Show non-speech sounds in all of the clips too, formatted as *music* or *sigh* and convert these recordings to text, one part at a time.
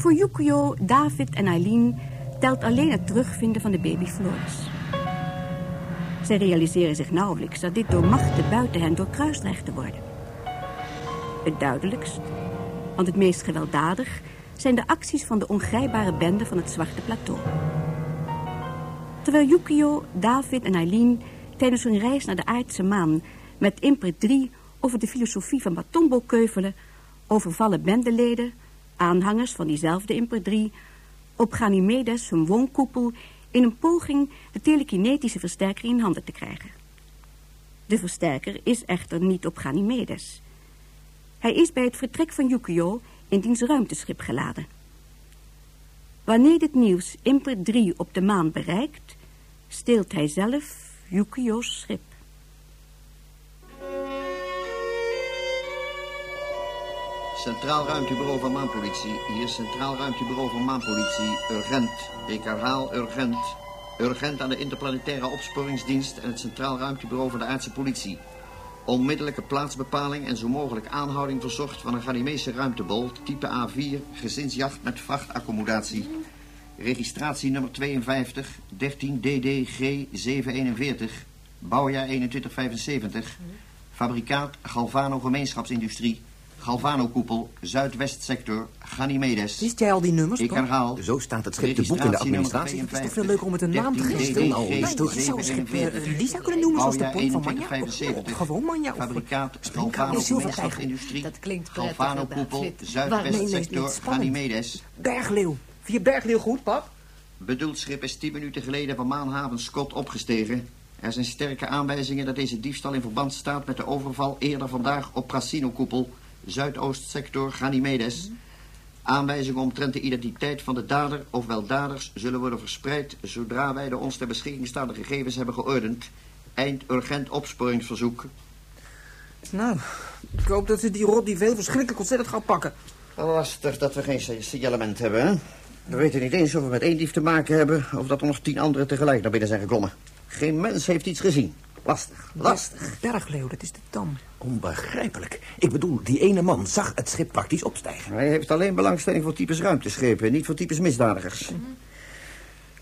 Voor Yukio, David en Eileen telt alleen het terugvinden van de baby Floris. Zij realiseren zich nauwelijks dat dit door machten buiten hen doorkruist dreigt te worden. Het duidelijkst, want het meest gewelddadig, zijn de acties van de ongrijpbare bende van het Zwarte Plateau. Terwijl Yukio, David en Eileen tijdens hun reis naar de aardse maan met Impert 3 over de filosofie van Batombo keuvelen, overvallen bendeleden, aanhangers van diezelfde Impert 3, op Ganymedes hun woonkoepel in een poging de telekinetische versterker in handen te krijgen. De versterker is echter niet op Ganymedes. Hij is bij het vertrek van Yukio in diens ruimteschip geladen. Wanneer dit nieuws Imper 3 op de maan bereikt, steelt hij zelf Yukio's schip. Centraal Ruimtebureau van Maanpolitie. Hier Centraal Ruimtebureau van Maanpolitie. Urgent. Ik herhaal urgent. Urgent aan de Interplanetaire Opsporingsdienst en het Centraal Ruimtebureau van de Aardse Politie. Onmiddellijke plaatsbepaling en zo mogelijk aanhouding verzocht van een Ganymeese ruimtebol, type A4, gezinsjacht met vrachtaccommodatie. Registratie nummer 52, 13 DDG 741, bouwjaar 2175. Fabrikaat Galvano Gemeenschapsindustrie. Galvano-koepel, Zuidwestsector, Ganymedes. Wist jij al die nummers, Ik herhaal. Zo staat het schip te boek in de administratie. Het is toch veel leuker om het een naam te geven? Nou, je zou een schip eh, Lisa kunnen noemen, zoals de pont van Manja. Of, 2175. of gewoon Manja. Fabrikaat Galvano. Gemeenschapsindustrie. Dat klinkt Galvano-koepel, nee, nee, Zuidwestsector. Ganymedes. Bergleeuw. Vind je Bergleeuw goed, pap? Bedoeld schip is 10 minuten geleden van Maanhaven Scott opgestegen. Er zijn sterke aanwijzingen dat deze diefstal in verband staat met de overval eerder vandaag op Prasino-koepel, Zuidoostsector Ganymedes. Aanwijzingen omtrent de identiteit van de dader of wel daders zullen worden verspreid zodra wij de ons ter beschikking staande gegevens hebben geordend. Eind urgent opsporingsverzoek. Nou, ik hoop dat ze die rot die veel verschrikkelijk ontzettend gaan pakken. Lastig dat we geen si- signalement hebben, hè? We weten niet eens of we met één dief te maken hebben... of dat er nog tien anderen tegelijk naar binnen zijn geklommen. Geen mens heeft iets gezien. Lastig, lastig. Bergleeuw, dat is de tam. Onbegrijpelijk. Ik bedoel, die ene man zag het schip praktisch opstijgen. Hij heeft alleen belangstelling voor types ruimteschepen... niet voor types misdadigers.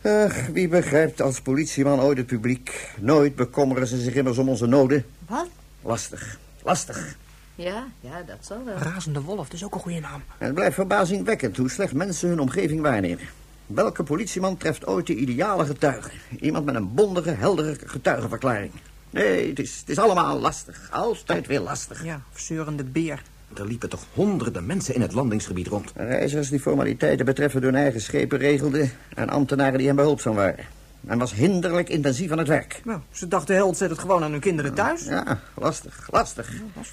Ach, wie begrijpt als politieman ooit het publiek? Nooit bekommeren ze zich immers om onze noden. Wat? Lastig, lastig. Ja, ja, dat zal wel. Razende Wolf, dat is ook een goede naam. Het blijft verbazingwekkend hoe slecht mensen hun omgeving waarnemen. Welke politieman treft ooit de ideale getuige? Iemand met een bondige, heldere getuigenverklaring. Nee, het is, het is allemaal lastig. Altijd weer lastig. Ja, zeurende beer. Er liepen toch honderden mensen in het landingsgebied rond. Reizigers die formaliteiten betreffende hun eigen schepen regelden... en ambtenaren die hem behulpzaam waren. En was hinderlijk intensief aan het werk. Nou, ze dachten heel ontzettend gewoon aan hun kinderen thuis. Ja, lastig, lastig.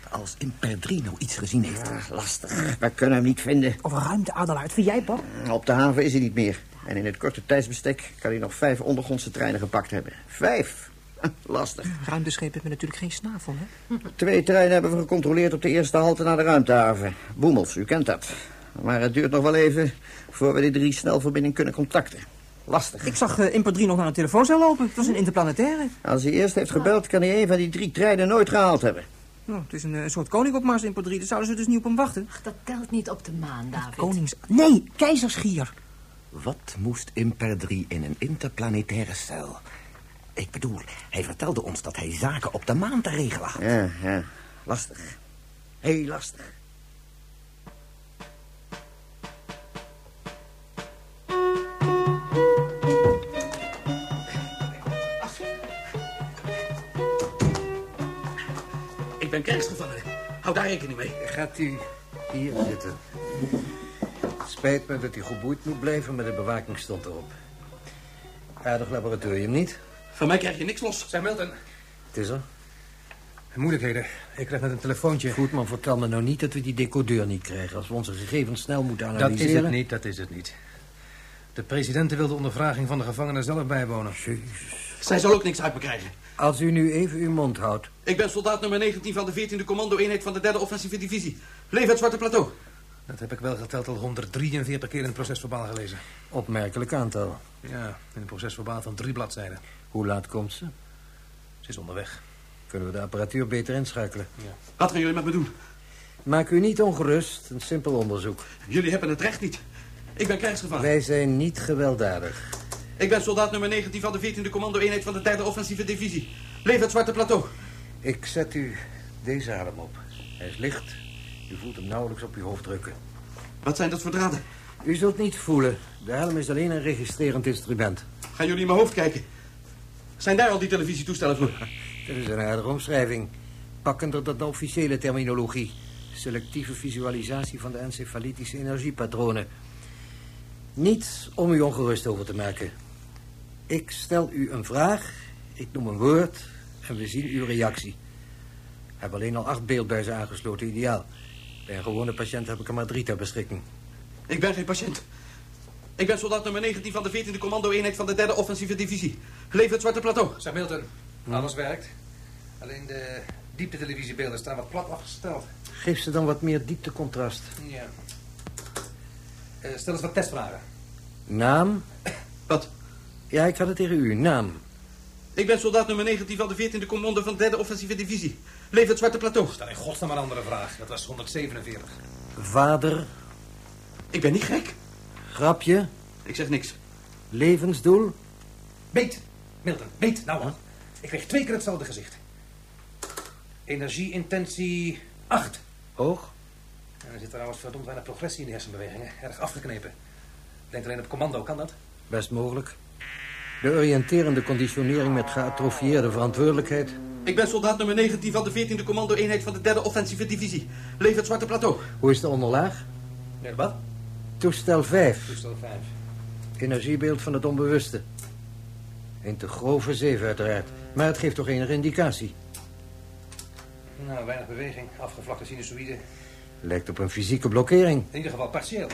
Als Imper 3 nou iets gezien heeft. Ja, lastig. We kunnen hem niet vinden. Of een ruimteadelaar, vind jij, pap? Op de haven is hij niet meer. En in het korte tijdsbestek kan hij nog vijf ondergrondse treinen gepakt hebben. Vijf. *laughs* Lastig. Ruimteschepen hebben natuurlijk geen snavel, hè? Twee treinen hebben we gecontroleerd op de eerste halte naar de ruimtehaven. Boemels, u kent dat. Maar het duurt nog wel even voor we die drie snelverbinding kunnen contacten. Lastig. Ik zag uh, Imper 3 nog naar de telefooncel lopen. Het was een interplanetaire. Als hij eerst heeft gebeld, kan hij een van die drie treinen nooit gehaald hebben. Nou, het is een eh, soort koning op Mars, Imper 3. Daar zouden ze dus niet op hem wachten. Ach, dat telt niet op de maan, David. Konings... Nee, keizersgier. Wat moest Imper 3 in een interplanetaire cel? Ik bedoel, hij vertelde ons dat hij zaken op de maan te regelen had. Ja, ja. Lastig. Heel lastig. Ik ben kerstgevangen. Hou daar rekening mee. Gaat u hier zitten. Spijt me dat u geboeid moet blijven, maar de bewaking stond erop. Aardig laboratorium niet? Van mij krijg je niks los. Zeg Milton, Het is er. moeilijkheden. Ik krijg net een telefoontje. Goed, maar vertel me nou niet dat we die decodeur niet krijgen... als we onze gegevens snel moeten Dat analyseren. is het niet, dat is het niet. De president wil de ondervraging van de gevangenen zelf bijwonen. Zij zal ook niks uit me krijgen. Als u nu even uw mond houdt. Ik ben soldaat nummer 19 van de 14e commando-eenheid van de 3e offensieve divisie. Leef het Zwarte Plateau. Dat heb ik wel geteld al 143 keer in het procesverbaal gelezen. Opmerkelijk aantal. Ja, in een procesverbaal van drie bladzijden. Hoe laat komt ze? Ze is onderweg. Kunnen we de apparatuur beter inschakelen? Wat gaan jullie met me doen? Maak u niet ongerust. Een simpel onderzoek. Jullie hebben het recht niet. Ik ben krijgsgevangene. Wij zijn niet gewelddadig. Ik ben soldaat nummer 19 van de 14e commando-eenheid van de 3e offensieve divisie. Leef het Zwarte Plateau. Ik zet u deze adem op. Hij is licht. U voelt hem nauwelijks op uw hoofd drukken. Wat zijn dat voor draden? U zult niet voelen. De helm is alleen een registrerend instrument. Gaan jullie in mijn hoofd kijken? Zijn daar al die televisietoestellen voor? *laughs* Dat is een aardige omschrijving. Pakkender dan de officiële terminologie. Selectieve visualisatie van de encefalitische energiepatronen. Niets om u ongerust over te maken. Ik stel u een vraag, ik noem een woord en we zien uw reactie. Ik heb alleen al acht beeldbuizen aangesloten, ideaal. Bij een gewone patiënt heb ik er maar drie ter beschikking. Ik ben geen patiënt. Ik ben soldaat nummer 19 van de 14e commando-eenheid van de 3e offensieve divisie. Leef het Zwarte Plateau. Zeg Milton, alles werkt. Alleen de dieptetelevisiebeelden staan wat plat afgesteld. Geef ze dan wat meer dieptecontrast. Ja. Eh, stel eens wat testvragen. Naam? *coughs* Wat? Ja, ik had het tegen u. Naam. Ik ben soldaat nummer 19 van de 14e commando van de 3e offensieve divisie. Leef het Zwarte Plateau. Stel in godsnaam een andere vraag. Dat was 147. Vader? Ik ben niet gek. Grapje? Ik zeg niks. Levensdoel? Beet. Milton, beet. Nou man. Ik kreeg twee keer hetzelfde gezicht. Energieintensie 8. Hoog? En er zit trouwens verdomd weinig progressie in de hersenbewegingen. Erg afgeknepen. Denkt alleen op commando, kan dat? Best mogelijk. De oriënterende conditionering met geatrofieerde verantwoordelijkheid. Ik ben soldaat nummer 19 van de 14e commando-eenheid van de 3e offensieve divisie. Leef het Zwarte Plateau. Hoe is de onderlaag? Nee, wat? Toestel 5. Toestel 5. Energiebeeld van het onbewuste. Een te grove zeef uiteraard. Maar het geeft toch enige indicatie. Nou, weinig beweging. Afgevlakte sinusoïde. Lijkt op een fysieke blokkering. In ieder geval partieel.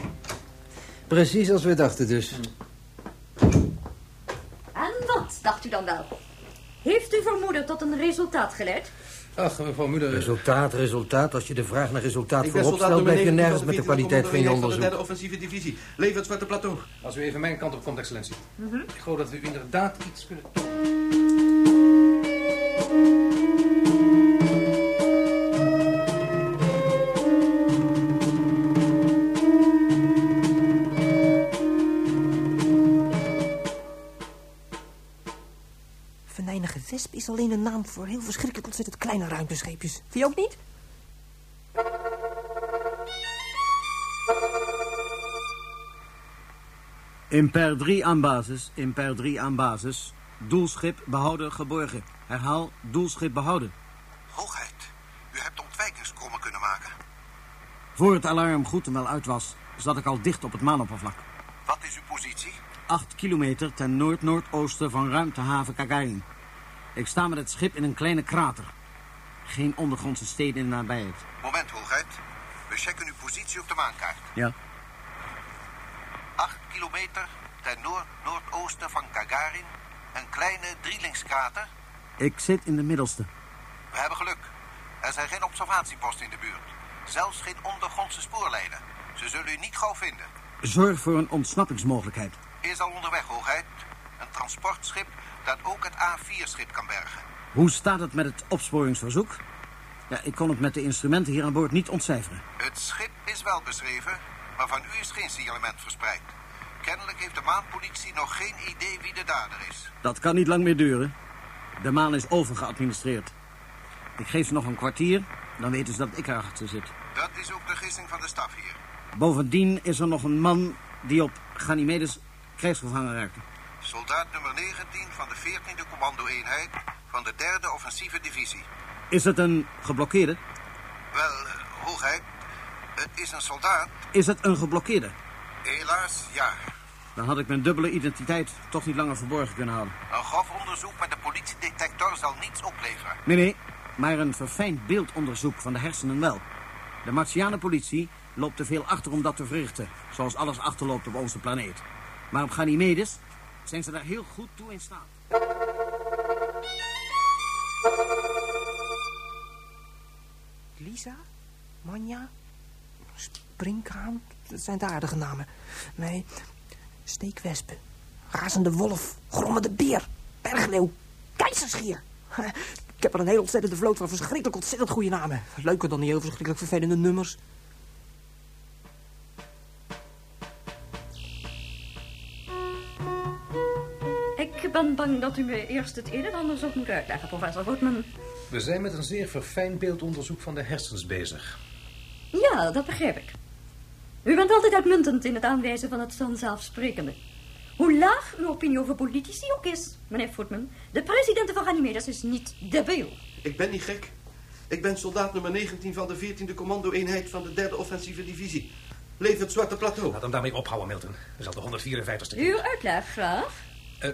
Precies als we dachten dus. En wat, dacht u dan wel? Heeft uw vermoeden tot een resultaat geleid? Ach, mevrouw Muller. Resultaat, resultaat. Als je de vraag naar resultaat Ik voorop stelt... blijf je 19 nergens met de de 14e kwaliteit van je van de 3e onderzoek. offensieve divisie. Leef het Zwarte Plateau. Als u even mijn kant op komt, excellentie. Ik geloof dat we u inderdaad iets kunnen... wesp is alleen een naam voor heel verschrikkelijk ontzettend kleine ruimtescheepjes. Vind je ook niet? Imper 3 aan basis, Imper 3 aan basis. Doelschip behouden geborgen. Herhaal, doelschip behouden. Hoogheid, u hebt ontwijkingskommen kunnen maken. Voor het alarm goed en wel uit was, zat ik al dicht op het maanoppervlak. Wat is uw positie? Acht kilometer ten noord-noordoosten van ruimtehaven Gagarin. Ik sta met het schip in een kleine krater. Geen ondergrondse steden in de nabijheid. Moment, hoogheid. We checken uw positie op de maankaart. Ja, 8 kilometer ten noord-noordoosten van Gagarin. Een kleine drielingskrater. ik zit in de middelste. We hebben geluk. Er zijn geen observatieposten in de buurt. Zelfs geen ondergrondse spoorlijnen. Ze zullen u niet gauw vinden. Zorg voor een ontsnappingsmogelijkheid. Is al onderweg, hoogheid. Een transportschip dat ook het A4-schip kan bergen. Hoe staat het met het opsporingsverzoek? Ja, ik kon het met de instrumenten hier aan boord niet ontcijferen. Het schip is wel beschreven, maar van u is geen signalement verspreid. Kennelijk heeft de maanpolitie nog geen idee wie de dader is. Dat kan niet lang meer duren. De maan is overgeadministreerd. Ik geef ze nog een kwartier, dan weten ze dat ik erachter zit. Dat is ook de gissing van de staf hier. Bovendien is er nog een man die op Ganymedes krijgsgevangen raakte. Soldaat nummer 19 van de 14e commando-eenheid van de 3e offensieve divisie. Is het een geblokkeerde? Wel, eh, hoogheid, het is een soldaat. Is het een geblokkeerde? Helaas, ja. Dan had ik mijn dubbele identiteit toch niet langer verborgen kunnen houden. Een grof onderzoek met de politiedetector zal niets opleveren. Nee, nee, maar een verfijnd beeldonderzoek van de hersenen wel. De Martiane politie loopt te veel achter om dat te verrichten, zoals alles achterloopt op onze planeet. Maar op Ganymedes zijn ze daar heel goed toe in staat. Lisa? Manja? Springkaan? Dat zijn de aardige namen. Nee, steekwespen. Razende wolf. Grommende beer. Bergleeuw. Keizerschier. *laughs* Ik heb er een heel ontzettende vloot van verschrikkelijk ontzettend goede namen. Leuker dan die heel verschrikkelijk vervelende nummers. Ik ben bang dat u me eerst het een en ander zult moeten uitleggen, professor Goodman. We zijn met een zeer verfijnd beeldonderzoek van de hersens bezig. Ja, dat begrijp ik. U bent altijd uitmuntend in het aanwijzen van het vanzelfsprekende. Hoe laag uw opinie over politici ook is, meneer Footman, de president van Ganymedes is niet debiel. Ik ben niet gek. Ik ben soldaat nummer 19 van de 14e commando-eenheid van de 3e offensieve divisie. Leef het Zwarte Plateau. Laat hem daarmee ophouden, Milton. Dat is al de 154ste Uw uitleg graag. Uh,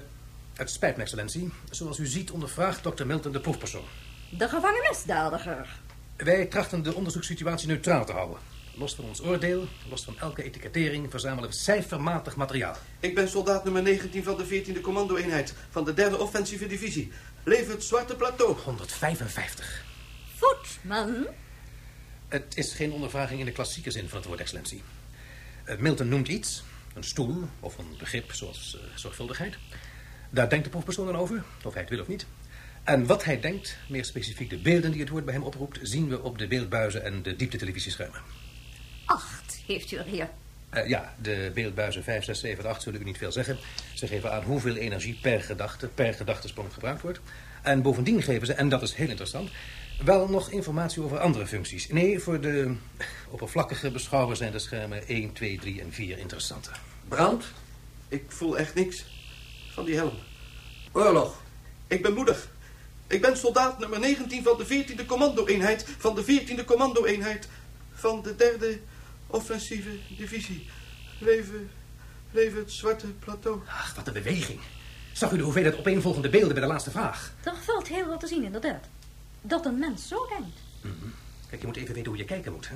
het spijt me, excellentie. Zoals u ziet ondervraagt dokter Milton de proefpersoon. De gevangen misdadiger. Wij trachten de onderzoekssituatie neutraal te houden. Los van ons oordeel, los van elke etikettering, verzamelen we cijfermatig materiaal. Ik ben soldaat nummer 19 van de 14e commando-eenheid van de 3e offensieve divisie. Leef het Zwarte Plateau. 155. Voetman? Het is geen ondervraging in de klassieke zin van het woord, excellentie. Uh, Milton noemt iets, een stoel of een begrip zoals uh, zorgvuldigheid. Daar denkt de proefpersoon dan over, of hij het wil of niet. En wat hij denkt, meer specifiek de beelden die het woord bij hem oproept... zien we op de beeldbuizen en de dieptetelevisieschermen. Acht heeft u er hier. Uh, ja, de beeldbuizen 5, 6, 7 en 8 zullen u niet veel zeggen. Ze geven aan hoeveel energie per gedachte, per gedachtesprong gebruikt wordt. En bovendien geven ze, en dat is heel interessant... wel nog informatie over andere functies. Nee, voor de oppervlakkige beschouwer zijn de schermen 1, 2, 3 en 4 interessanter. Brand? Ik voel echt niks van die helm. Oorlog. Ik ben moedig. Ik ben soldaat nummer 19 van de 14e commando-eenheid... van de 14e commando-eenheid van de 3e offensieve divisie. Leven, leven het Zwarte Plateau. Ach, wat een beweging. Zag u de hoeveelheid opeenvolgende beelden bij de laatste vraag? Er valt heel wat te zien, inderdaad. Dat een mens zo denkt. Mm -hmm. Kijk, je moet even weten hoe je kijken moet, hè?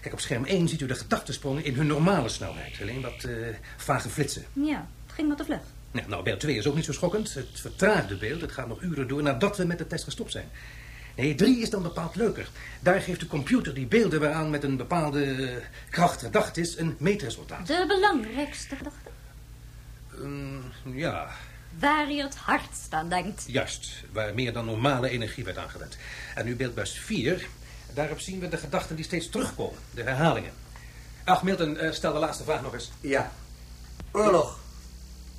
Kijk, op scherm 1 ziet u de gedachtensprongen in hun normale snelheid. Alleen wat uh, vage flitsen. Ja, het ging wat te vlug. Ja, nou, beeld 2 is ook niet zo schokkend. Het vertraagde beeld. Het gaat nog uren door nadat we met de test gestopt zijn. Nee, 3 is dan bepaald leuker. Daar geeft de computer die beelden waaraan met een bepaalde kracht gedacht is een meetresultaat. De belangrijkste gedachte? Um, ja. Waar je het hardst aan denkt. Juist, waar meer dan normale energie werd aangewend. En nu beeldbuis 4, daarop zien we de gedachten die steeds terugkomen. De herhalingen. Ach, Milton, uh, stel de laatste vraag nog eens. Ja. Oorlog.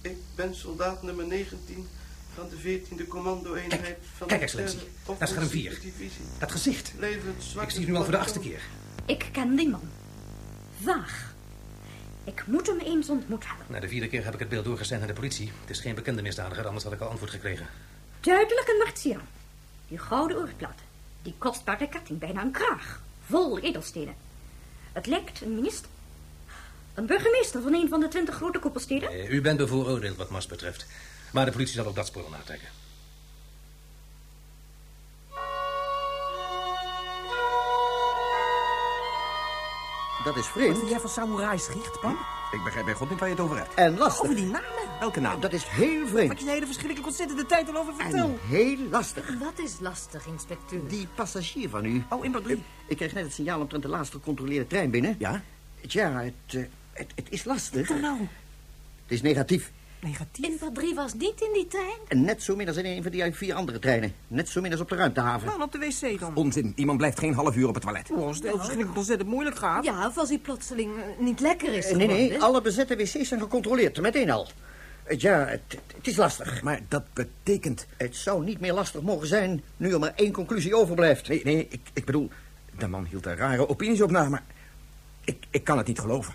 Ik ben soldaat nummer 19 van de 14e commando-eenheid van kijk, de excellentie. derde Naar scherm 4. divisie. Dat gezicht. Ik zie het nu al voor de achtste keer. Ik ken die man. Vaag. Ik moet hem eens ontmoet hebben. Na de vierde keer heb ik het beeld doorgezend naar de politie. Het is geen bekende misdadiger, anders had ik al antwoord gekregen. Duidelijk een Martiaan. Die gouden oorplaat. Die kostbare ketting, bijna een kraag. Vol edelstenen. Het lijkt een minister. Een burgemeester van een van de twintig grote koepelsteden. Eh, u bent bevooroordeeld wat Mas betreft. Maar de politie zal ook dat spoor natrekken. Dat is Wat vreemd. vind jij van samurais richt, Pam? Ik begrijp bij God niet waar je het over hebt. En lastig. Over die namen. Welke naam? Dat is heel Wat vreemd. je de hele verschrikkelijk ontzettende tijd al over vertel. En heel lastig. Wat is lastig, inspecteur? Die passagier van u. Oh, in drie. Ik kreeg net het signaal omtrent de laatste gecontroleerde trein binnen. Ja? Tja, het, eh, het, het is lastig. Kom nou. Het is negatief. Negatief. Inval 3 was niet in die trein? En net zo min als in een van die vier andere treinen. Net zo min als op de ruimtehaven. Nou, op de wc dan. Onzin. Iemand blijft geen half uur op het toilet. Oh, als het heel verschrikkelijk ontzettend moeilijk gaat. Ja, of als hij plotseling eh, niet lekker is Eh, nee, nee. Alle bezette wc's zijn gecontroleerd. Meteen al. Eh, Ja, het, het is lastig. Maar dat betekent... Het zou niet meer lastig mogen zijn... nu er maar één conclusie overblijft. Nee, nee, ik, ik bedoel... De man hield er rare opinies op na, maar... Ik, ik kan het niet geloven.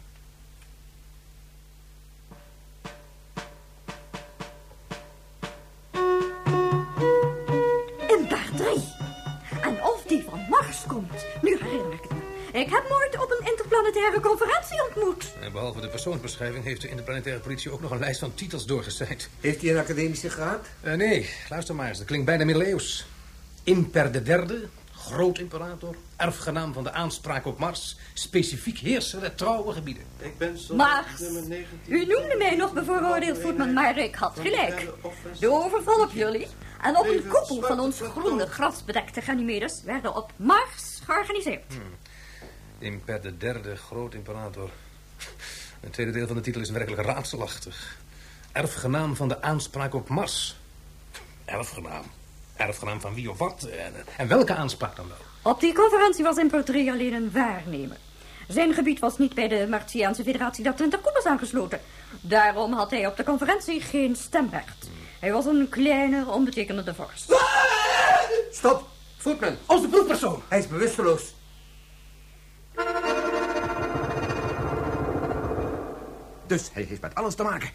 Ik heb Moord op een interplanetaire conferentie ontmoet. En behalve de persoonsbeschrijving heeft de interplanetaire politie ook nog een lijst van titels doorgezet. Heeft hij een academische graad? Eh, nee, luister maar eens. Dat klinkt bijna middeleeuws. Imper de derde, groot imperator, erfgenaam van de aanspraak op Mars, specifiek heerser der trouwe gebieden. Ik ben zo Mars, nummer 19. u noemde mij nog bevooroordeeld voetman, maar ik had gelijk. De overval op jullie en op een koepel van ons groene grasbedekte Ganymedes werden op Mars georganiseerd. Imper de derde, groot imperator. Het tweede deel van de titel is werkelijk raadselachtig. Erfgenaam van de aanspraak op Mars. Erfgenaam. Erfgenaam van wie of wat? En, en welke aanspraak dan wel? Op die conferentie was Imper 3 alleen een waarnemer. Zijn gebied was niet bij de Martiaanse Federatie der Twintig Koepels aangesloten. Daarom had hij op de conferentie geen stemrecht. Hij was een kleine, onbetekenende vorst. Stop! Voetman! Onze proefpersoon! Hij is bewusteloos. Dus hij heeft met alles te maken.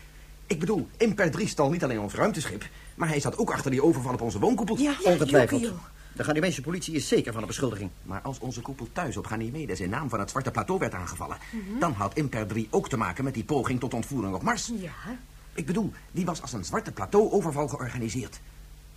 Ik bedoel, Imper 3 stal niet alleen ons ruimteschip... maar hij zat ook achter die overval op onze woonkoepel. Ja, Ongetwijfeld. De Ghanimese politie is zeker van de beschuldiging. Maar als onze koepel thuis op Ganymedes in naam van het Zwarte Plateau werd aangevallen... dan had Imper 3 ook te maken met die poging tot ontvoering op Mars. Ja, Ik bedoel, die was als een Zwarte Plateau-overval georganiseerd.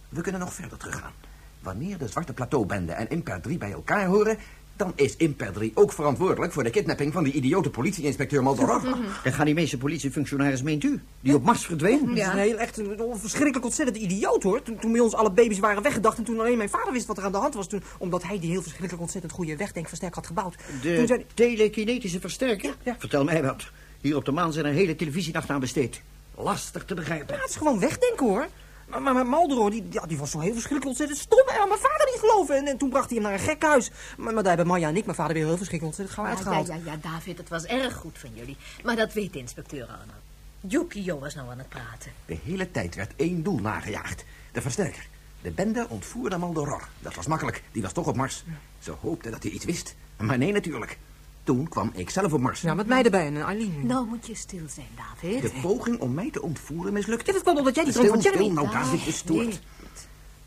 We kunnen nog verder teruggaan. Wanneer de Zwarte Plateau-bende en Imper 3 bij elkaar horen... dan is Imper 3 ook verantwoordelijk voor de kidnapping van die idiote politie-inspecteur Maldoror. De Ghanimese politiefunctionaris meent u, die op Mars verdween? Is een heel echt een verschrikkelijk ontzettend idioot, hoor. Toen, toen bij ons alle baby's waren weggedacht en toen alleen mijn vader wist wat er aan de hand was. Toen, omdat hij die heel verschrikkelijk ontzettend goede wegdenkversterker had gebouwd. Toen zei De telekinetische versterker? Vertel mij wat. Hier op de maan zijn er hele televisienacht aan besteed. Lastig te begrijpen. Ja, het is gewoon wegdenken, hoor. Maar, maar, maar Maldoro, die, ja, die was zo heel verschrikkelijk ontzettend stom. En mijn vader niet geloven. En, en toen bracht hij hem naar een gekhuis. Maar, maar daar hebben Maya en ik, mijn vader, weer heel verschrikkelijk ontzettend gauw Ja, ja, uitgehaald. ja, ja, David, het was erg goed van jullie. Maar dat weet de inspecteur allemaal. Yukio was nou aan het praten. De hele tijd werd één doel nagejaagd. De versterker. De bende ontvoerde Maldoror. Dat was makkelijk. Die was toch op Mars. Ze hoopte dat hij iets wist. Maar nee, natuurlijk. Toen kwam ik zelf op Mars. Ja, met mij erbij en Eileen. Nou moet je stil zijn, David. De poging om mij te ontvoeren mislukte. Ja, dat kwam omdat jij die Stil, van stil, Jeremy... nou David, je stoort. nee.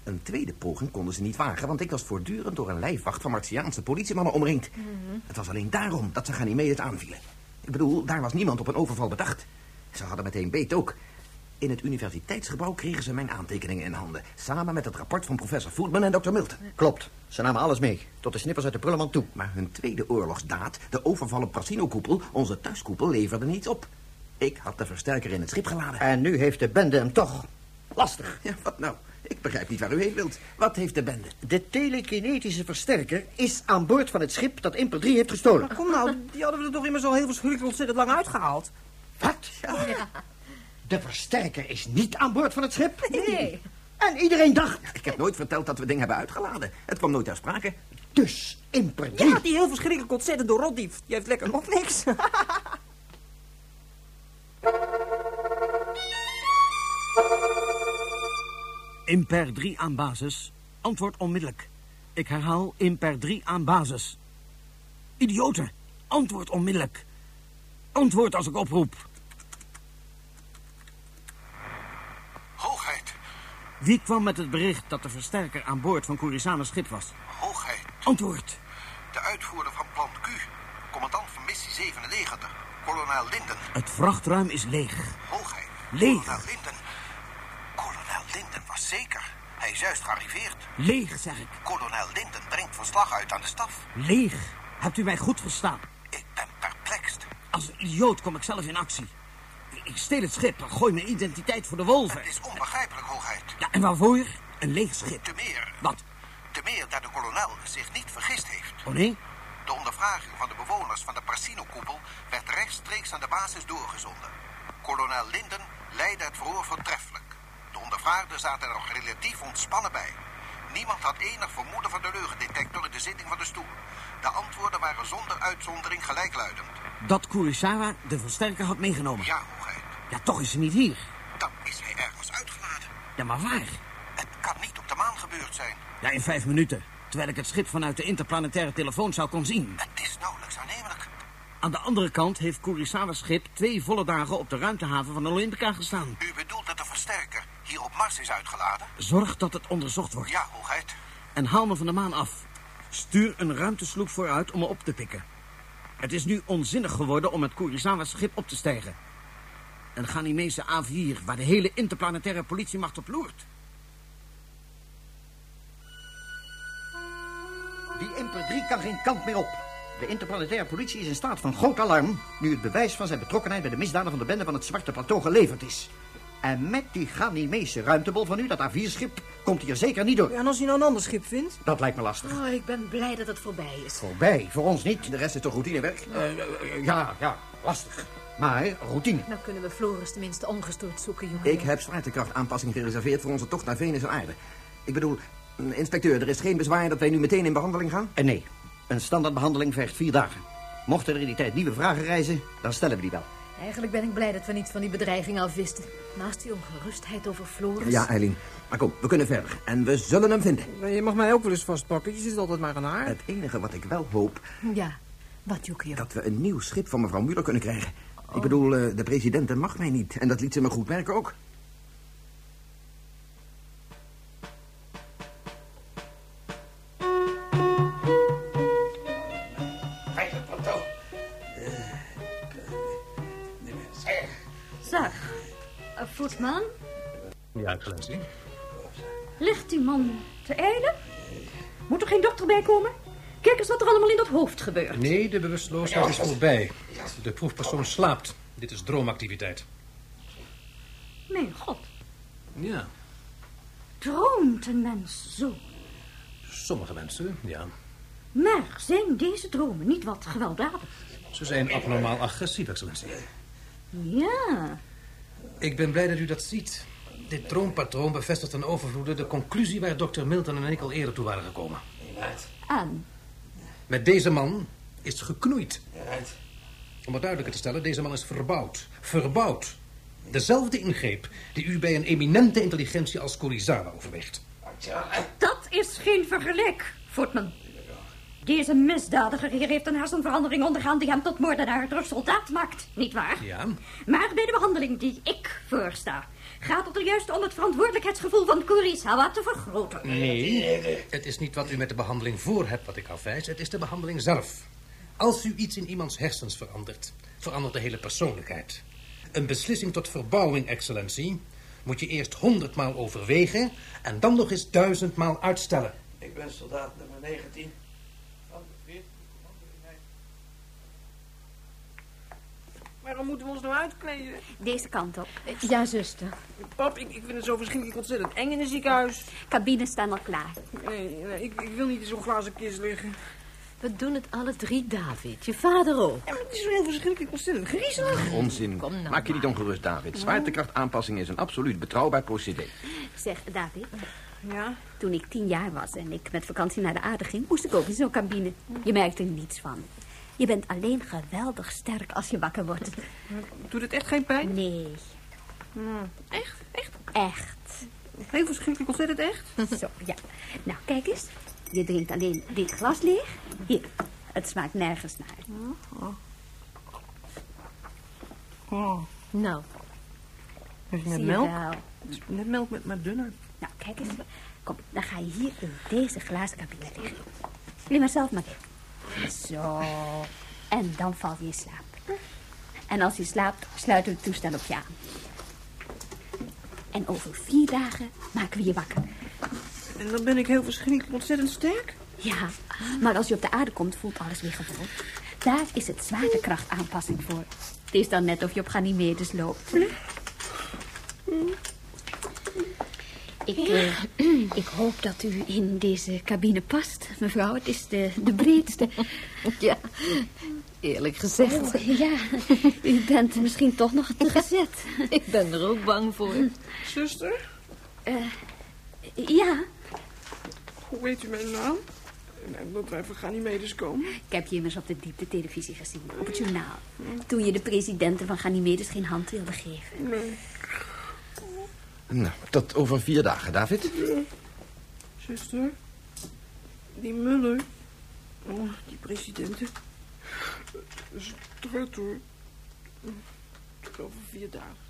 Een tweede poging konden ze niet wagen, want ik was voortdurend door een lijfwacht van Martiaanse politiemannen omringd. Het was alleen daarom dat ze Ganymedes aanvielen. Ik bedoel, daar was niemand op een overval bedacht. Ze hadden meteen beet ook. In het universiteitsgebouw kregen ze mijn aantekeningen in handen. Samen met het rapport van professor Foodman en dokter Milton. Klopt. Ze namen alles mee. Tot de snippers uit de prullenmand toe. Maar hun tweede oorlogsdaad, de overval op Casino-koepel, onze thuiskoepel, leverde niets op. Ik had de versterker in het schip geladen. En nu heeft de bende hem toch. Lastig. Ja, wat nou? Ik begrijp niet waar u heen wilt. Wat heeft de bende? De telekinetische versterker is aan boord van het schip dat Imper 3 heeft gestolen. Kom nou, die hadden we er toch immers al heel verschrikkelijk ontzettend lang uitgehaald. Wat? *laughs* De versterker is niet aan boord van het schip? Nee. En iedereen dacht... Ik heb nooit verteld dat we dingen hebben uitgeladen. Het kwam nooit ter sprake. Dus Imper 3... Ja, die heel verschrikkelijk ontzettend door rotdief. Die heeft lekker nog niks. *laughs* Imper 3 aan basis. Antwoord onmiddellijk. Ik herhaal Imper 3 aan basis. Idioten, antwoord onmiddellijk. Antwoord als ik oproep. Hoogheid, Wie kwam met het bericht dat de versterker aan boord van Curisane's schip was? hoogheid. Antwoord. De uitvoerder van plan Q. Commandant van missie 97. Kolonel Linden. Het vrachtruim is leeg. Hoogheid. Leeg. Kolonel Linden. Kolonel Linden was zeker. Hij is juist gearriveerd. Leeg, zeg ik. Kolonel Linden brengt verslag uit aan de staf. Leeg. Hebt u mij goed verstaan? Ik ben perplext. Als een idioot kom ik zelf in actie. Ik- Ik steel het schip en gooi mijn identiteit voor de wolven. Het is onbegrijpelijk, hoogheid. Ja, en waarvoor? Een leeg schip. Te meer. Wat? Te meer dat de kolonel zich niet vergist heeft. Oh nee? De ondervraging van de bewoners van de Parsino-koepel werd rechtstreeks aan de basis doorgezonden. Kolonel Linden leidde het verhoor voortreffelijk. De ondervraagden zaten er nog relatief ontspannen bij. Niemand had enig vermoeden van de leugendetector in de zitting van de stoel. De antwoorden waren zonder uitzondering gelijkluidend. Dat Kurisawa de versterker had meegenomen. Ja, hoogheid. Ja, toch is ze niet hier. Dan is hij uitgeladen. Ja, maar waar? Het kan niet op de maan gebeurd zijn. Ja, in vijf minuten. Terwijl ik het schip vanuit de interplanetaire telefoon zou kon zien. Het is nauwelijks aannemelijk. Aan de andere kant heeft Kurisawa's schip twee volle dagen op de ruimtehaven van Olympica gestaan. U bedoelt dat de versterker hier op Mars is uitgeladen? Zorg dat het onderzocht wordt. Ja, hoogheid. En haal me van de maan af. Stuur een ruimtesloep vooruit om me op te pikken. Het is nu onzinnig geworden om met Kurizawa's schip op te stijgen. Een Ghanimese A4 waar de hele interplanetaire politiemacht op loert. Die Imper 3 kan geen kant meer op. De interplanetaire politie is in staat van groot alarm... nu het bewijs van zijn betrokkenheid bij de misdaden van de bende van het Zwarte Plateau geleverd is. En met die Ghanimese ruimtebol van u, dat A4-schip, komt hij er zeker niet door. Ja, en als hij nou een ander schip vindt? Dat lijkt me lastig. Oh, ik ben blij dat het voorbij is. Voorbij, voor ons niet. De rest is toch routinewerk? Eh, ja, ja, lastig. Maar routine. Nou kunnen we Floris tenminste ongestoord zoeken, jongen. Ik heb zwaartekrachtaanpassing gereserveerd voor onze tocht naar Venus en aarde. Ik bedoel, inspecteur, er is geen bezwaar dat wij nu meteen in behandeling gaan? En nee, een standaardbehandeling vergt vier dagen. Mochten er in die tijd nieuwe vragen reizen, dan stellen we die wel. Eigenlijk ben ik blij dat we niet van die bedreiging afwisten. Naast die ongerustheid over Floris. Ja, Eileen. Maar kom, we kunnen verder. En we zullen hem vinden. Maar je mag mij ook wel eens vastpakken. Je zit altijd maar aan haar. Het enige wat ik wel hoop... Ja, wat Yukio? Dat we een nieuw schip van mevrouw Muller kunnen krijgen. Ik bedoel, eh, de president mag mij niet. En dat liet ze me goed merken ook. Zeg, uh, voetman, Ja, excellentie. ligt die man te eilen? Moet er geen dokter bij komen? Kijk eens wat er allemaal in dat hoofd gebeurt. Nee, de bewusteloosheid is voorbij. De proefpersoon slaapt. Dit is droomactiviteit. Mijn god, Ja, droomt een mens zo? sommige mensen, ja. Maar zijn deze dromen niet wat gewelddadig? Ze zijn abnormaal agressief, excellentie. Ja, Ik ben blij dat u dat ziet. Dit droompatroon bevestigt ten overvloede de conclusie waar dokter Milton en ik al eerder toe waren gekomen. en Met deze man is geknoeid. Om het duidelijker te stellen, deze man is verbouwd. Verbouwd. Dezelfde ingreep die u bij een eminente intelligentie als Kurizawa overweegt. dat is geen vergelijk, voetman. Deze misdadiger hier heeft een hersenverandering ondergaan die hem tot moordenaar door soldaat maakt, nietwaar? Ja, Maar bij de behandeling die ik voorsta... gaat het er juist om het verantwoordelijkheidsgevoel van Kurisawa te vergroten. nee. Het is niet wat u met de behandeling voor hebt wat ik afwijs. Het is de behandeling zelf. Als u iets in iemands hersens verandert, verandert de hele persoonlijkheid. Een beslissing tot verbouwing, excellentie, moet je eerst honderdmaal overwegen... en dan nog eens duizendmaal uitstellen. Ik ben soldaat nummer 19 van de 14e commandoeenheid. Waarom moeten we ons nou uitkleden? Deze kant op. Ja, zuster. Pap, ik, ik vind het zo verschrikkelijk ontzettend eng in een ziekenhuis. Cabines staan al klaar. Nee, nee ik, ik wil niet in zo'n glazen kist liggen. We doen het alle drie, David. Je vader ook. Ja, maar het is zo heel verschrikkelijk ontzettend griezelig. Onzin. Kom nou Maak je niet ongerust, David. Zwaartekrachtaanpassing is een absoluut betrouwbaar procedé. Zeg, David, Ja? toen ik tien jaar was en ik met vakantie naar de aarde ging... moest ik ook in zo'n cabine. Je merkt er niets van. Je bent alleen geweldig sterk als je wakker wordt. Doet het echt geen pijn? Nee, Echt? Echt? echt. Heel verschrikkelijk ontzettend echt? Zo, ja. Nou, kijk eens. Je drinkt alleen dit glas leeg. Hier, het smaakt nergens naar. Nou, Is het Zie net je melk? Net melk met maar dunner. Nou, kijk eens. Kom, dan ga je hier in deze glazen cabine liggen. Neem maar zelf maar. Zo. En dan val je in slaap. En als je slaapt, sluiten we het toestel op je aan. En over vier dagen maken we je wakker. En dan ben ik heel verschrikkelijk ontzettend sterk? Ja, maar als je op de aarde komt, voelt alles weer gewoon. Daar is het zwaartekrachtaanpassing voor. Het is dan net of je op Ganymedes loopt. Ik, eh, ik hoop dat u in deze cabine past, mevrouw. Het is de, de breedste. ja, eerlijk gezegd. Oh, ja, u bent misschien toch nog te gezet. Ik ben er ook bang voor. Zuster, Ja, hoe weet u mijn naam? En dat wij van Ganymedes komen. ik heb je immers op de diepte televisie gezien, op het journaal. Toen je de presidenten van Ganymedes geen hand wilde geven. Nee, Nou, tot over vier dagen, David. zuster. Die Muller. Oh, die presidenten. Hoor. Tot over vier dagen.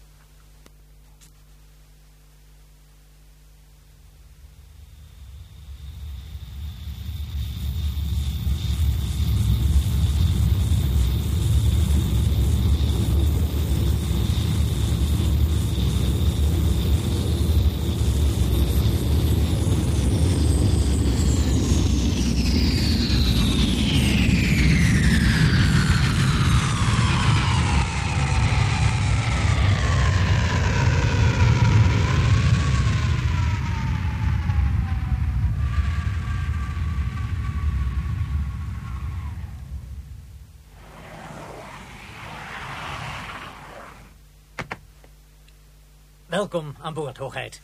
Welkom aan boord, hoogheid.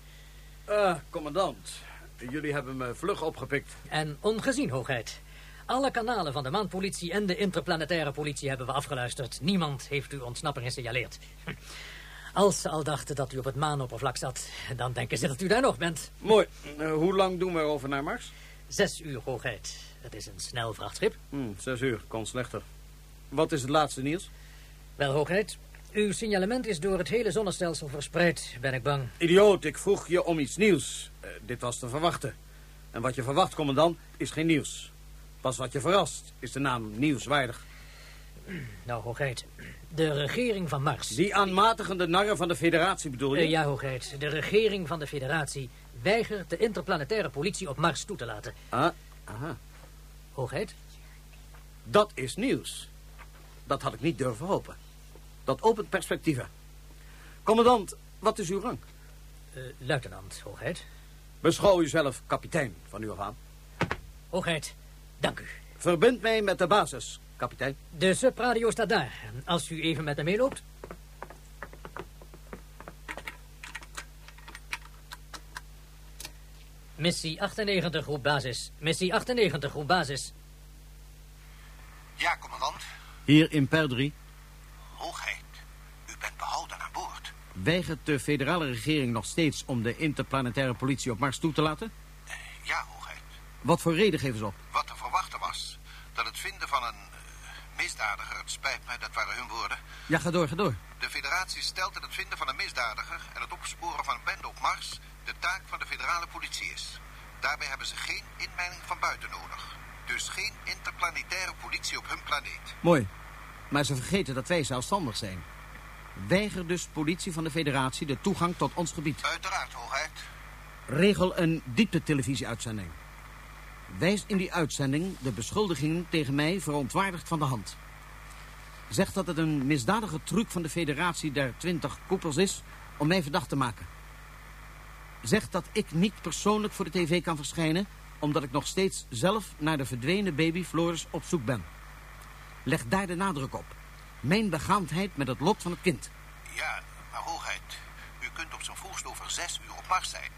Ah, commandant. Jullie hebben me vlug opgepikt. En ongezien, hoogheid. Alle kanalen van de maanpolitie en de interplanetaire politie hebben we afgeluisterd. Niemand heeft uw ontsnapping gesignaleerd. Als ze al dachten dat u op het maanoppervlak zat, dan denken ze dat u daar nog bent. Mooi. Eh, hoe lang doen we over naar Mars? Zes uur, hoogheid. Het is een snel vrachtschip. Hm, zes uur, kon slechter. Wat is het laatste nieuws? Wel, hoogheid. Uw signalement is door het hele zonnestelsel verspreid, ben ik bang. Idioot, ik vroeg je om iets nieuws. Eh, dit was te verwachten. En wat je verwacht, commandant, is geen nieuws. Pas wat je verrast, is de naam nieuwswaardig. Nou, hoogheid. De regering van Mars... Die aanmatigende narren van de federatie bedoel je? Eh, ja, hoogheid. De regering van de federatie weigert de interplanetaire politie op Mars toe te laten. Ah, aha. Hoogheid? Dat is nieuws. Dat had ik niet durven hopen. Dat opent perspectieven. Commandant, wat is uw rang? Uh, luitenant, hoogheid. Beschouw uzelf kapitein van u af aan. Hoogheid, dank u. Verbind mij met de basis, kapitein. De subradio staat daar. Als u even met hem meeloopt. Missie 98, groep basis. Missie 98, groep basis. Ja, commandant. Hier in Per 3. Hoogheid, u bent behouden aan boord. Weigert de federale regering nog steeds om de interplanetaire politie op Mars toe te laten? Uh, ja, hoogheid. Wat voor reden geven ze op? Wat te verwachten was. Dat het vinden van een uh, misdadiger, het spijt mij, dat waren hun woorden. Ja, ga door, ga door. De federatie stelt dat het vinden van een misdadiger en het opsporen van een bende op Mars de taak van de federale politie is. Daarbij hebben ze geen inmenging van buiten nodig. Dus geen interplanetaire politie op hun planeet. Mooi. Maar ze vergeten dat wij zelfstandig zijn. Weiger dus politie van de federatie de toegang tot ons gebied. Uiteraard, hoogheid. Regel een diepte-televisieuitzending. Wijs in die uitzending de beschuldigingen tegen mij verontwaardigd van de hand. Zeg dat het een misdadige truc van de federatie der twintig koepels is om mij verdacht te maken. Zeg dat ik niet persoonlijk voor de tv kan verschijnen... omdat ik nog steeds zelf naar de verdwenen baby Floris op zoek ben. Leg daar de nadruk op. Mijn begaandheid met het lot van het kind. Ja, maar hoogheid, u kunt op zijn vroegst over zes uur op Mars zijn.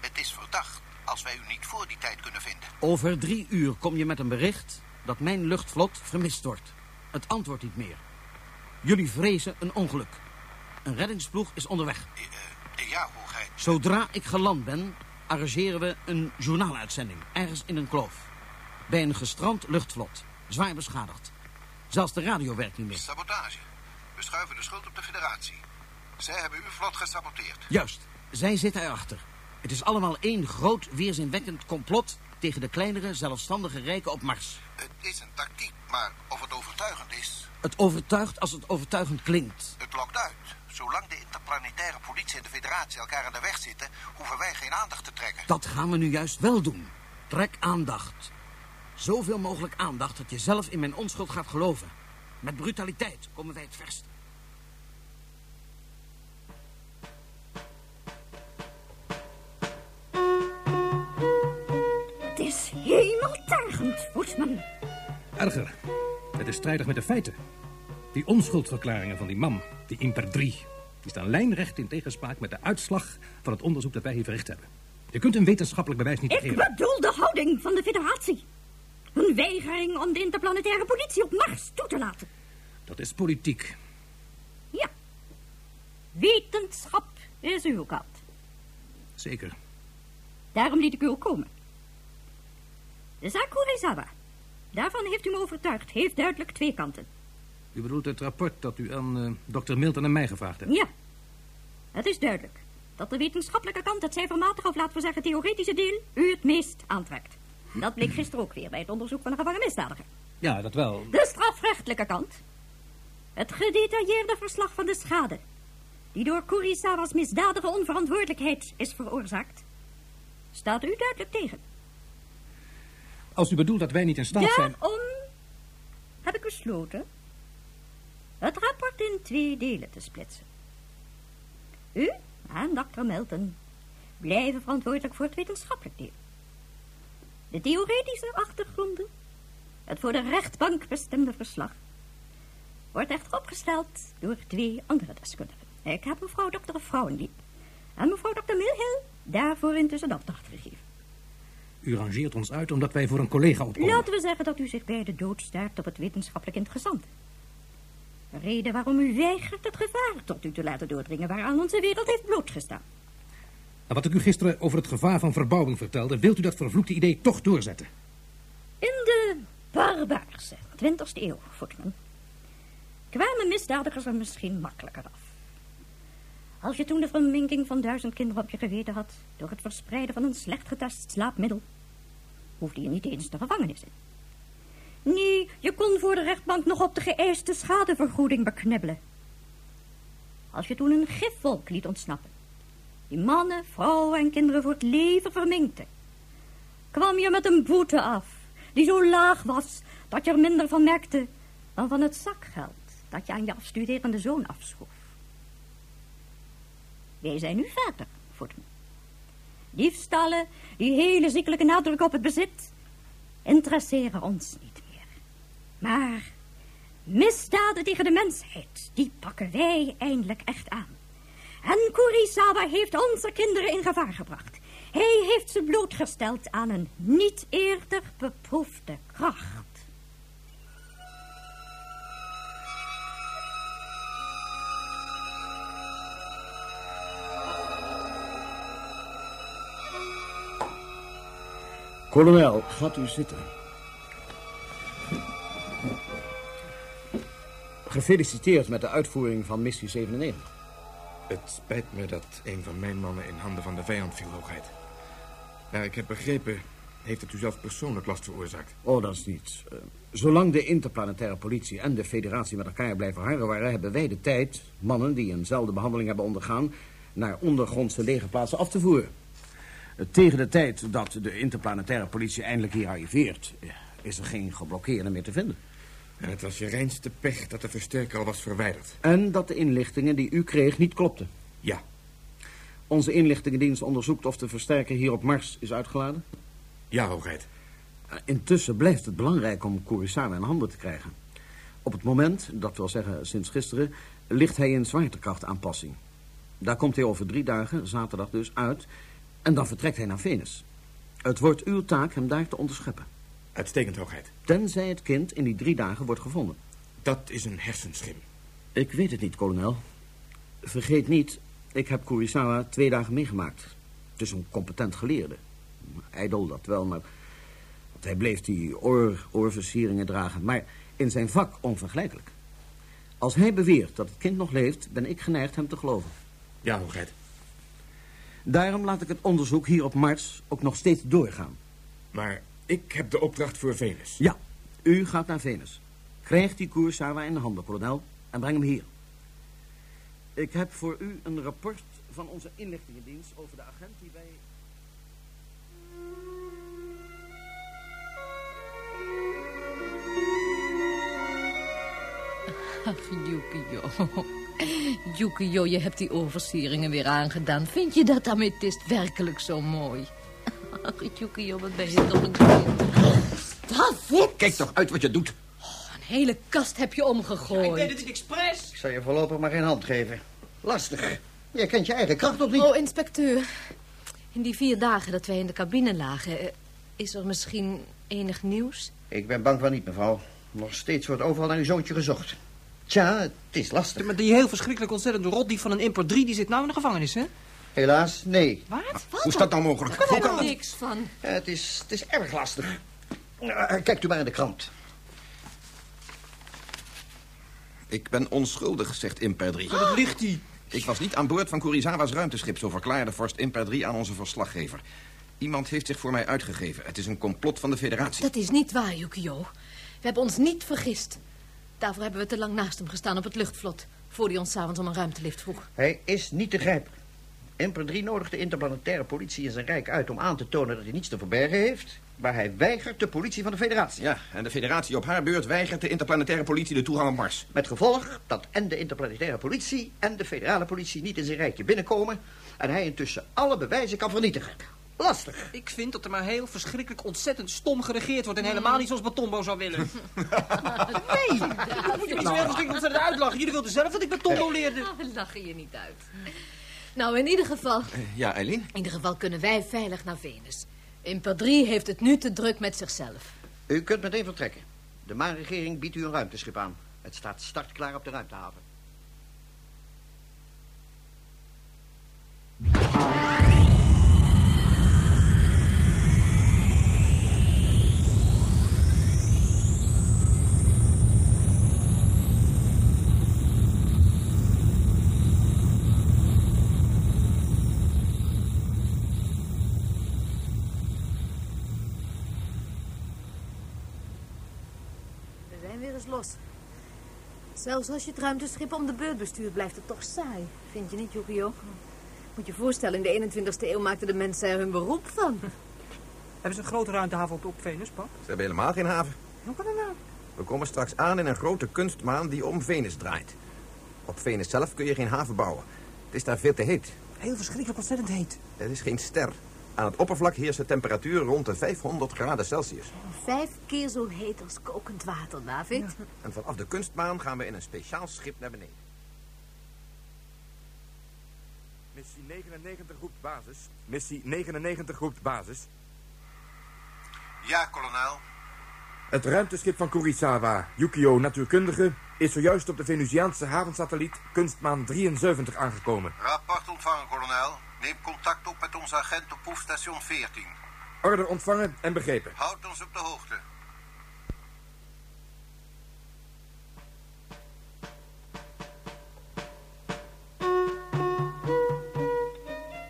Het is verdacht als wij u niet voor die tijd kunnen vinden. Over drie uur kom je met een bericht dat mijn luchtvlot vermist wordt. Het antwoord niet meer. Jullie vrezen een ongeluk. Een reddingsploeg is onderweg. Uh, ja, hoogheid. Zodra ik geland ben, arrangeren we een journaaluitzending. Ergens in een kloof. Bij een gestrand luchtvlot. Zwaar beschadigd. Zelfs de radio werkt niet meer. Sabotage. We schuiven de schuld op de federatie. Zij hebben uw vlot gesaboteerd. Juist. Zij zitten erachter. Het is allemaal één groot, weerzinwekkend complot... tegen de kleinere, zelfstandige rijken op Mars. Het is een tactiek, maar of het overtuigend is... Het overtuigt als het overtuigend klinkt. Het lokt uit. Zolang de interplanetaire politie en de federatie elkaar aan de weg zitten... hoeven wij geen aandacht te trekken. Dat gaan we nu juist wel doen. Trek aandacht. Zoveel mogelijk aandacht dat je zelf in mijn onschuld gaat geloven. Met brutaliteit komen wij het verst. Het is hemeltergend, Voetsman. Erger. Het is strijdig met de feiten. Die onschuldverklaringen van die man, die imper 3... die staan lijnrecht in tegenspraak met de uitslag van het onderzoek dat wij hier verricht hebben. Je kunt een wetenschappelijk bewijs niet Ik geven. bedoel de houding van de federatie. Hun weigering om de interplanetaire politie op Mars toe te laten. Dat is politiek. Ja. Wetenschap is uw kant. Zeker. Daarom liet ik u ook komen. De zaak Kurizawa. Daarvan heeft u me overtuigd. Heeft duidelijk twee kanten. U bedoelt het rapport dat u aan uh, dokter Milton en mij gevraagd hebt? Ja. Het is duidelijk dat de wetenschappelijke kant het cijfermatige of laten we zeggen theoretische deel u het meest aantrekt. Dat bleek gisteren ook weer bij het onderzoek van een gevangen misdadiger. Ja, dat wel. De strafrechtelijke kant. Het gedetailleerde verslag van de schade... die door Kurisawa's misdadige onverantwoordelijkheid is veroorzaakt... staat u duidelijk tegen. Als u bedoelt dat wij niet in staat zijn... Daarom heb ik besloten... het rapport in twee delen te splitsen. U en dokter Melton blijven verantwoordelijk voor het wetenschappelijk deel. De theoretische achtergronden, het voor de rechtbank bestemde verslag, wordt echter opgesteld door twee andere deskundigen. Ik heb mevrouw dokter Vrouwendiep En mevrouw Dr. Milhill daarvoor intussen opdracht gegeven. U rangeert ons uit omdat wij voor een collega opkomen. Laten we zeggen dat u zich bij de dood staart op het wetenschappelijk interessante. Reden waarom u weigert het gevaar tot u te laten doordringen waaraan onze wereld heeft blootgestaan. En wat ik u gisteren over het gevaar van verbouwing vertelde, wilt u dat vervloekte idee toch doorzetten? In de barbaarse 20e eeuw, Footman, kwamen misdadigers er misschien makkelijker af. Als je toen de verminking van duizend kinderen op je geweten had... door het verspreiden van een slecht getest slaapmiddel... hoefde je niet eens de gevangenis in. Nee, je kon voor de rechtbank nog op de geëiste schadevergoeding beknibbelen. Als je toen een gifvolk liet ontsnappen... die mannen, vrouwen en kinderen voor het leven verminkte... kwam je met een boete af... die zo laag was dat je er minder van merkte... dan van het zakgeld dat je aan je afstuderende zoon afschoof. Wij zijn nu verder, Footman. Diefstallen, die hele ziekelijke nadruk op het bezit, interesseren ons niet meer. Maar misdaden tegen de mensheid, die pakken wij eindelijk echt aan. En Kurisawa heeft onze kinderen in gevaar gebracht. Hij heeft ze blootgesteld aan een niet eerder beproefde kracht. Kolonel, gaat u zitten. Gefeliciteerd met de uitvoering van missie 97. Het spijt me dat een van mijn mannen in handen van de vijand viel, hoogheid. Maar ik heb begrepen, heeft het u zelf persoonlijk last veroorzaakt? Oh, dat is niets. Uh, zolang de interplanetaire politie en de federatie met elkaar blijven harren hebben wij de tijd mannen die eenzelfde behandeling hebben ondergaan... naar ondergrondse legerplaatsen af te voeren. Tegen de tijd dat de interplanetaire politie eindelijk hier arriveert... is er geen geblokkeerde meer te vinden. En het was je reinste pech dat de versterker al was verwijderd. En dat de inlichtingen die u kreeg niet klopten. Ja. Onze inlichtingendienst onderzoekt of de versterker hier op Mars is uitgeladen? Ja, hoogheid. Intussen blijft het belangrijk om Kurisawa in handen te krijgen. Op het moment, dat wil zeggen sinds gisteren, ligt hij in zwaartekrachtaanpassing. Daar komt hij over drie dagen, zaterdag dus, uit... En dan vertrekt hij naar Venus. Het wordt uw taak hem daar te onderscheppen. Uitstekend, hoogheid. Tenzij het kind in die drie dagen wordt gevonden. Dat is een hersenschim. Ik weet het niet, kolonel. Vergeet niet, ik heb Kurisawa twee dagen meegemaakt. Het is een competent geleerde. Ijdel dat wel, maar... Want hij bleef die oor, oorversieringen dragen. Maar in zijn vak onvergelijkelijk. Als hij beweert dat het kind nog leeft, ben ik geneigd hem te geloven. Ja, hoogheid. Daarom laat ik het onderzoek hier op Mars ook nog steeds doorgaan. Maar ik heb de opdracht voor Venus. Ja, u gaat naar Venus. Krijg die Kurosawa in de handen, kolonel, en breng hem hier. Ik heb voor u een rapport van onze inlichtingendienst over de agent die bij... Ach, Yukio. Yukio, je hebt die oversieringen weer aangedaan. Vind je dat amethyst werkelijk zo mooi? *laughs* Ach, Yukio, wat ben je toch een kind. David! Kijk toch uit wat je doet. Oh, een hele kast heb je omgegooid. ik deed het niet expres. Ik zal je voorlopig maar geen hand geven. Lastig. Je kent je eigen kracht nog niet. Oh, inspecteur. In die vier dagen dat wij in de cabine lagen... eh, is er misschien enig nieuws? Ik ben bang van niet, mevrouw. Nog steeds wordt overal naar uw zoontje gezocht. Tja, het is lastig. Maar die heel verschrikkelijk ontzettende rotdief van een import 3... die zit nou in de gevangenis, hè? Helaas, nee. Wat? Hoe is dat nou mogelijk? Ik weet er niks van. Ja, het, is, het is erg lastig. Uh, kijkt u maar in de krant. Ik ben onschuldig, zegt Imper 3. Dat ligt hij. Ik was niet aan boord van Kurisawa's ruimteschip, zo verklaarde vorst Imper 3 aan onze verslaggever. Iemand heeft zich voor mij uitgegeven. Het is een complot van de federatie. Dat is niet waar, Yukio. We hebben ons niet vergist. Daarvoor hebben we te lang naast hem gestaan op het luchtvlot... voor hij ons s'avonds om een ruimtelift vroeg. Hij is niet te grijpen. Imper 3 nodigt de interplanetaire politie in zijn rijk uit... om aan te tonen dat hij niets te verbergen heeft... maar hij weigert de politie van de federatie. Ja, en de federatie op haar beurt weigert de interplanetaire politie de toegang op Mars. Met gevolg dat en de interplanetaire politie... en de federale politie niet in zijn rijkje binnenkomen... en hij intussen alle bewijzen kan vernietigen. Lastig. Ik vind dat er maar heel verschrikkelijk ontzettend stom geregeerd wordt... en helemaal niet zoals Batombo zou willen. *laughs* nee, ik moet je niet zo heel verschrikkelijk ontzettend uitlachen. Jullie wilden zelf dat ik Batombo leerde. We *laughs* lachen je niet uit. Nou, in ieder geval... Eh, ja, Eileen? In ieder geval kunnen wij veilig naar Venus. Imper 3 heeft het nu te druk met zichzelf. U kunt meteen vertrekken. De maanregering biedt u een ruimteschip aan. Het staat startklaar op de ruimtehaven. Eens los. Zelfs als je het ruimteschip om de beurt bestuurt, blijft het toch saai. Vind je niet, Yukio? Moet je voorstellen, in de 21ste eeuw maakten de mensen er hun beroep van. Hebben ze een grote ruimtehaven op, op Venus, pap? Ze hebben helemaal geen haven. Hoe kan dat nou? We komen straks aan in een grote kunstmaan die om Venus draait. Op Venus zelf kun je geen haven bouwen. Het is daar veel te heet. Heel verschrikkelijk ontzettend heet. Het is geen ster. Aan het oppervlak heerst de temperatuur rond de 500 graden Celsius. Vijf keer zo heet als kokend water, David. En vanaf de kunstmaan gaan we in een speciaal schip naar beneden. Missie 99 roept basis. Missie 99 roept basis. Ja, kolonel. Het ruimteschip van Kurisawa, Yukio natuurkundige, is zojuist op de Venusiaanse havensatelliet Kunstmaan 73 aangekomen. Rapport ontvangen, kolonel. Neem contact op met onze agent op proefstation 14. Order ontvangen en begrepen. Houd ons op de hoogte.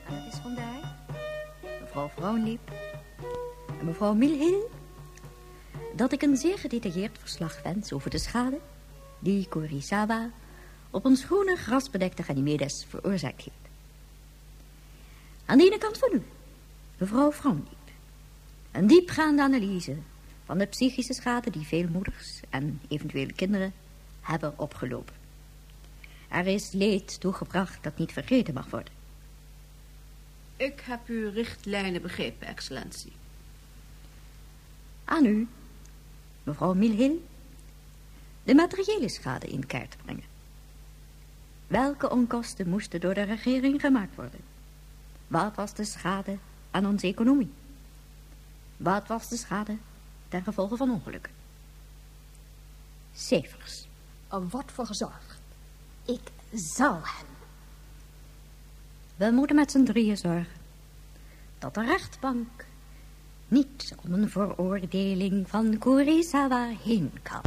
En het is vandaar, mevrouw Vrouwenliep en mevrouw Milhill, dat ik een zeer gedetailleerd verslag wens over de schade die Kurisawa op ons groene grasbedekte Ganymedes veroorzaakt heeft. Aan de ene kant van u, mevrouw Vrouwenliep, een diepgaande analyse van de psychische schade die veel moeders en eventuele kinderen hebben opgelopen. Er is leed toegebracht dat niet vergeten mag worden. Ik heb uw richtlijnen begrepen, excellentie. Aan u, mevrouw Milhill, de materiële schade in kaart brengen. Welke onkosten moesten door de regering gemaakt worden? Wat was de schade aan onze economie? Wat was de schade ten gevolge van ongelukken? Cijfers. Om wat voor gezorgd? Ik zal hem. We moeten met z'n drieën zorgen dat de rechtbank niet om een veroordeling van Kurisawa heen kan.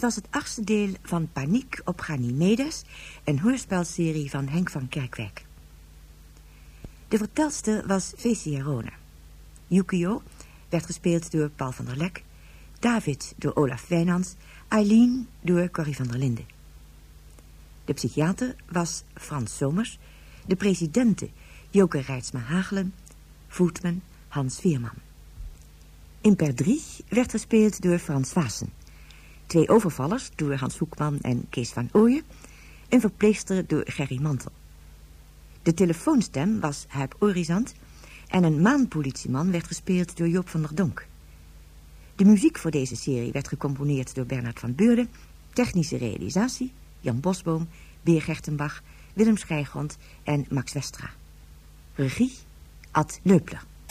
Dit was het achtste deel van Paniek op Ganymedes, een hoorspelserie van Henk van Kerkwijk. De vertelster was Fecia Rona. Yukio werd gespeeld door Paul van der Lek, David door Olaf Wijnands, Eileen door Corrie van der Linden. De psychiater was Frans Somers, de presidente Joke Rijtsma Hagelen, voetman Hans Veerman. Imper 3 werd gespeeld door Frans Waassen. Twee overvallers door Hans Hoekman en Kees van Ooyen. Een verpleegster door Gerry Mantel. De telefoonstem was Huip Orizant. En een maanpolitieman werd gespeeld door Joop van der Donk. De muziek voor deze serie werd gecomponeerd door Bernard van Beurden. Technische realisatie Jan Bosboom, Beer Gertenbach, Willem Schrijgrond en Max Westra. Regie Ad Leupler.